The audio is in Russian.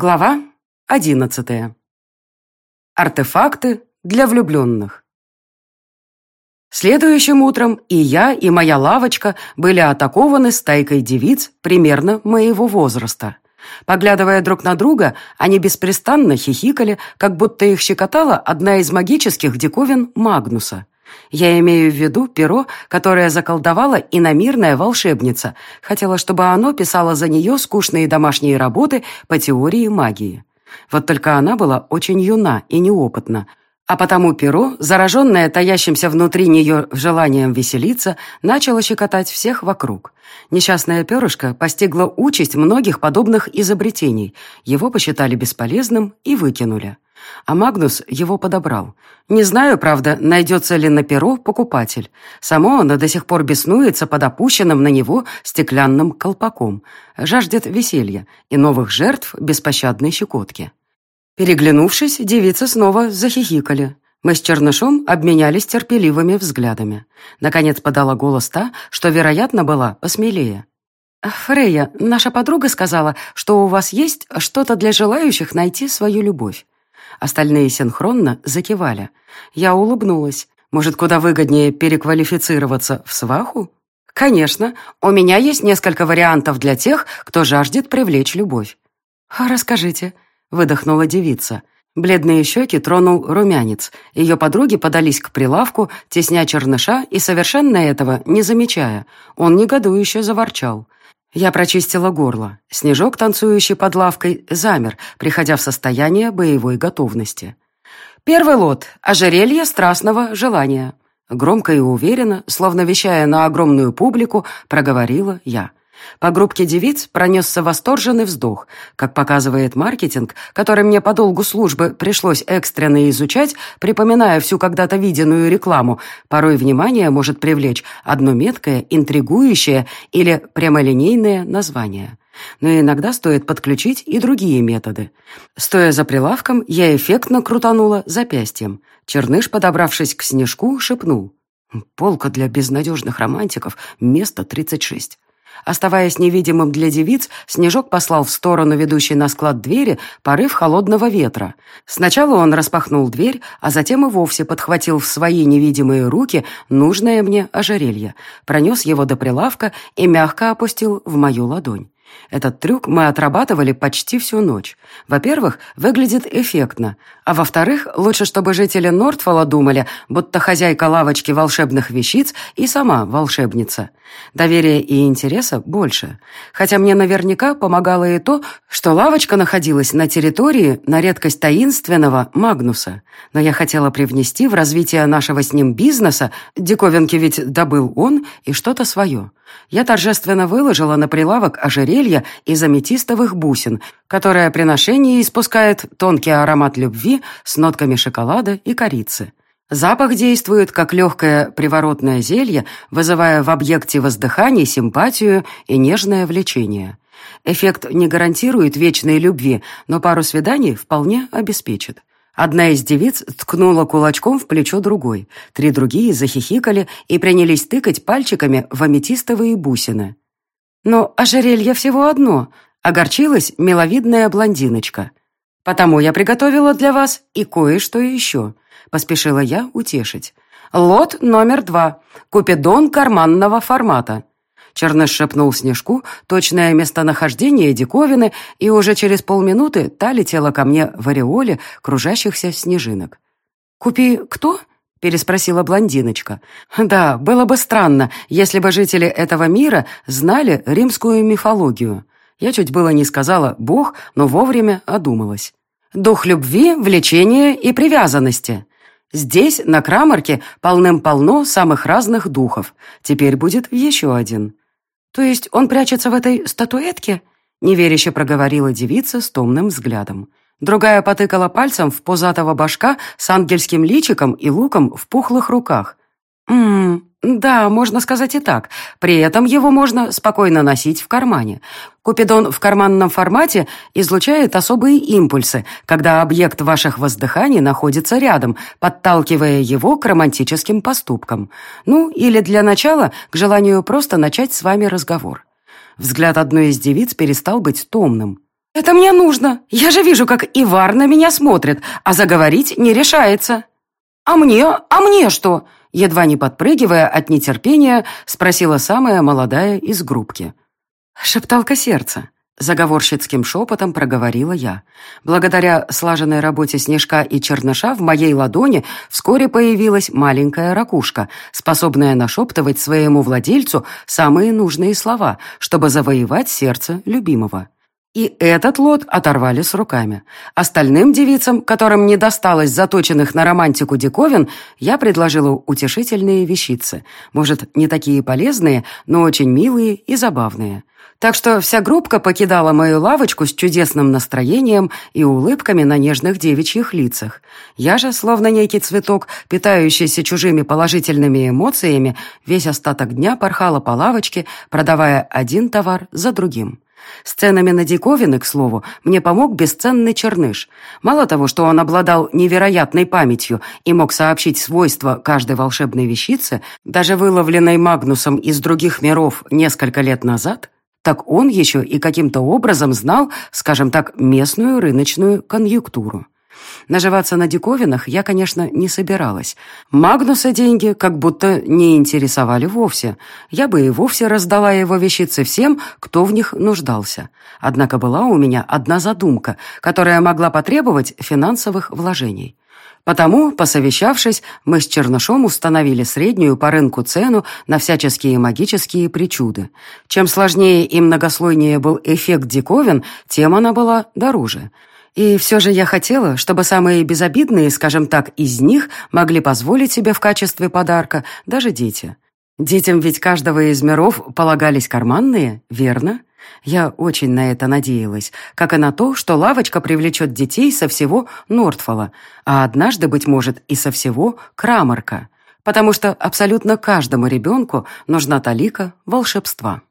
Глава одиннадцатая. Артефакты для влюбленных. Следующим утром и я, и моя лавочка были атакованы стайкой девиц примерно моего возраста. Поглядывая друг на друга, они беспрестанно хихикали, как будто их щекотала одна из магических диковин Магнуса. Я имею в виду перо, которое заколдовала иномирная волшебница. Хотела, чтобы оно писало за нее скучные домашние работы по теории магии. Вот только она была очень юна и неопытна, а потому перо, зараженное таящимся внутри нее желанием веселиться, начало щекотать всех вокруг. Несчастное перышко постигло участь многих подобных изобретений. Его посчитали бесполезным и выкинули. А Магнус его подобрал. Не знаю, правда, найдется ли на перо покупатель. Само оно до сих пор беснуется под опущенным на него стеклянным колпаком. Жаждет веселья и новых жертв беспощадной щекотки. Переглянувшись, девицы снова захихикали. Мы с Чернышом обменялись терпеливыми взглядами. Наконец подала голос та, что, вероятно, была посмелее. «Фрея, наша подруга сказала, что у вас есть что-то для желающих найти свою любовь». Остальные синхронно закивали. Я улыбнулась. Может, куда выгоднее переквалифицироваться в сваху? Конечно, у меня есть несколько вариантов для тех, кто жаждет привлечь любовь. «Расскажите», выдохнула девица. Бледные щеки тронул румянец. Ее подруги подались к прилавку, тесня черныша и совершенно этого не замечая. Он негодующе заворчал. Я прочистила горло. Снежок, танцующий под лавкой, замер, приходя в состояние боевой готовности. Первый лот — ожерелье страстного желания. Громко и уверенно, словно вещая на огромную публику, проговорила я. По группке девиц пронесся восторженный вздох. Как показывает маркетинг, который мне по долгу службы пришлось экстренно изучать, припоминая всю когда-то виденную рекламу, порой внимание может привлечь одно меткое, интригующее или прямолинейное название. Но иногда стоит подключить и другие методы. Стоя за прилавком, я эффектно крутанула запястьем. Черныш, подобравшись к снежку, шепнул. «Полка для безнадежных романтиков, место 36». Оставаясь невидимым для девиц, Снежок послал в сторону ведущей на склад двери порыв холодного ветра. Сначала он распахнул дверь, а затем и вовсе подхватил в свои невидимые руки нужное мне ожерелье, пронес его до прилавка и мягко опустил в мою ладонь. Этот трюк мы отрабатывали почти всю ночь. Во-первых, выглядит эффектно, а во-вторых, лучше, чтобы жители Нортфола думали, будто хозяйка лавочки волшебных вещиц и сама волшебница. Доверия и интереса больше. Хотя мне наверняка помогало и то, что лавочка находилась на территории на редкость таинственного Магнуса. Но я хотела привнести в развитие нашего с ним бизнеса, диковинки ведь добыл он, и что-то свое. Я торжественно выложила на прилавок ожерелье из аметистовых бусин, которое при ношении испускает тонкий аромат любви с нотками шоколада и корицы. Запах действует как легкое приворотное зелье, вызывая в объекте воздыханий симпатию и нежное влечение. Эффект не гарантирует вечной любви, но пару свиданий вполне обеспечит. Одна из девиц ткнула кулачком в плечо другой. Три другие захихикали и принялись тыкать пальчиками в аметистовые бусины. «Но ожерелье всего одно», — огорчилась миловидная блондиночка. «Потому я приготовила для вас и кое-что еще», — поспешила я утешить. «Лот номер два. Купидон карманного формата. Черныш шепнул Снежку точное местонахождение диковины, и уже через полминуты та летела ко мне в ореоле кружащихся снежинок. «Купи кто?» — переспросила блондиночка. «Да, было бы странно, если бы жители этого мира знали римскую мифологию. Я чуть было не сказала «бог», но вовремя одумалась. «Дух любви, влечения и привязанности». Здесь, на Крамарке, полным-полно самых разных духов. Теперь будет еще один. «То есть он прячется в этой статуэтке?» Неверяще проговорила девица с томным взглядом. Другая потыкала пальцем в позатого башка с ангельским личиком и луком в пухлых руках. «Ммм, да, можно сказать и так. При этом его можно спокойно носить в кармане. Купидон в карманном формате излучает особые импульсы, когда объект ваших воздыханий находится рядом, подталкивая его к романтическим поступкам. Ну, или для начала к желанию просто начать с вами разговор. Взгляд одной из девиц перестал быть томным. «Это мне нужно. Я же вижу, как Ивар на меня смотрит, а заговорить не решается». «А мне? А мне что?» Едва не подпрыгивая от нетерпения, спросила самая молодая из группки. «Шепталка сердца», — заговорщицким шепотом проговорила я. Благодаря слаженной работе Снежка и Черныша в моей ладони вскоре появилась маленькая ракушка, способная нашептывать своему владельцу самые нужные слова, чтобы завоевать сердце любимого. И этот лот оторвали с руками. Остальным девицам, которым не досталось заточенных на романтику диковин, я предложила утешительные вещицы. Может, не такие полезные, но очень милые и забавные. Так что вся группка покидала мою лавочку с чудесным настроением и улыбками на нежных девичьих лицах. Я же, словно некий цветок, питающийся чужими положительными эмоциями, весь остаток дня порхала по лавочке, продавая один товар за другим. С ценами на диковины, к слову, мне помог бесценный черныш. Мало того, что он обладал невероятной памятью и мог сообщить свойства каждой волшебной вещицы, даже выловленной Магнусом из других миров несколько лет назад, так он еще и каким-то образом знал, скажем так, местную рыночную конъюнктуру. Наживаться на диковинах я, конечно, не собиралась. Магнуса деньги как будто не интересовали вовсе. Я бы и вовсе раздала его вещицы всем, кто в них нуждался. Однако была у меня одна задумка, которая могла потребовать финансовых вложений. Потому, посовещавшись, мы с Чернышом установили среднюю по рынку цену на всяческие магические причуды. Чем сложнее и многослойнее был эффект диковин, тем она была дороже. И все же я хотела, чтобы самые безобидные, скажем так, из них могли позволить себе в качестве подарка даже дети. Детям ведь каждого из миров полагались карманные, верно? Я очень на это надеялась, как и на то, что лавочка привлечет детей со всего Нортфола, а однажды, быть может, и со всего Крамарка, потому что абсолютно каждому ребенку нужна талика волшебства.